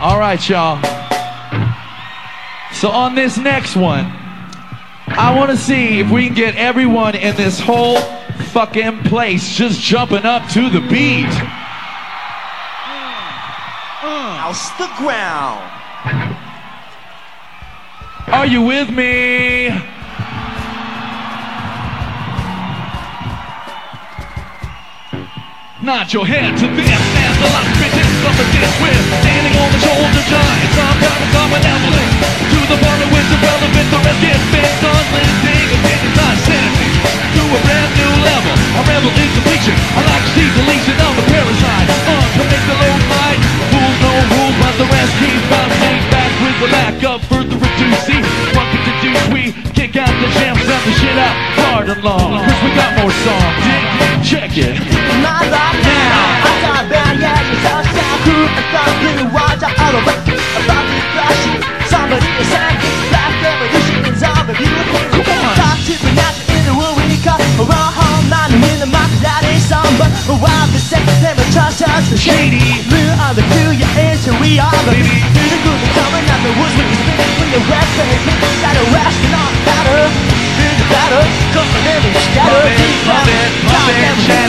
All right, y'all. So on this next one, I want to see if we can get everyone in this whole fucking place just jumping up to the beat. House the ground. Are you with me? Nod your head to this as the last bitches of the dish with standing on the shoulder giants. Some kind of commonality to the part of which irrelevant. The rest get bent on lending opinions on sanity to a brand new level. A rebel in completion. I like to see deletion of the parasite. On to make the low light. Fools no rules, but the rest keep bouncing back with the lack of further. See what can do. We kick out the jams, wrap the shit out hard and long. Cause we got more songs. Check it. I thought you watch out it. About to flash you. Somebody is saying black revolution is all of you. Come on. Talk to me now in the world we cut around home. Not in the market that is some, but while the second never trust us. The Shady. We are the few, you answer, we are the Baby. Do the good and coming out the woods with the spinning with the rest and it's that a astronaut batter. Do the batter, coming in and scatter. It, pump it, pump it,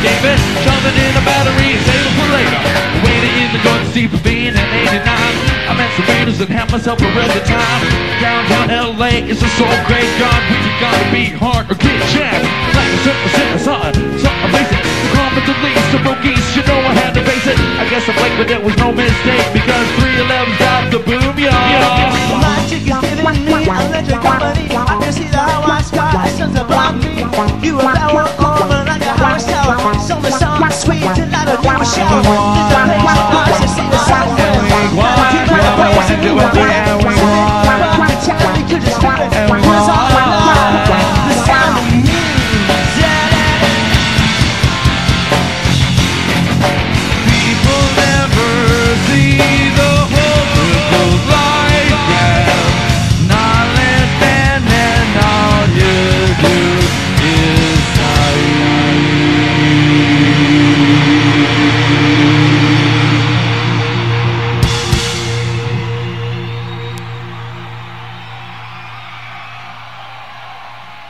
escape it. In a battery, save it for later. Waiting in the Garden State Pavilion in 89. I met some raiders and had myself a real good time. Downtown LA is a soul graveyard where you gotta be hard or get jacked. Like a simple synthesizer, something basic. The common to least, the boogies, you know I had to face it. I guess I played, but it was no mistake because 311's got the boom, y'all. Magic is giving me electric company. I can see the Hawaii sky, suns are blocking. You and I were we want, we want, and do we want. We it.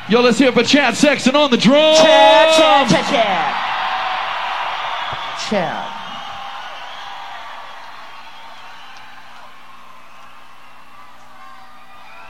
Yo, let's hear for Chad Sexton on the drums. Chad, Chad, Chad, Chad. Chad.